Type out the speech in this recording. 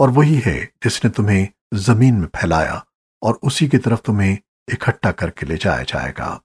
और वही है जिसने तुम्हें ज़मीन में फैलाया और उसी की तरफ़ तुम्हें इकट्ठा करके ले जाया जाएगा।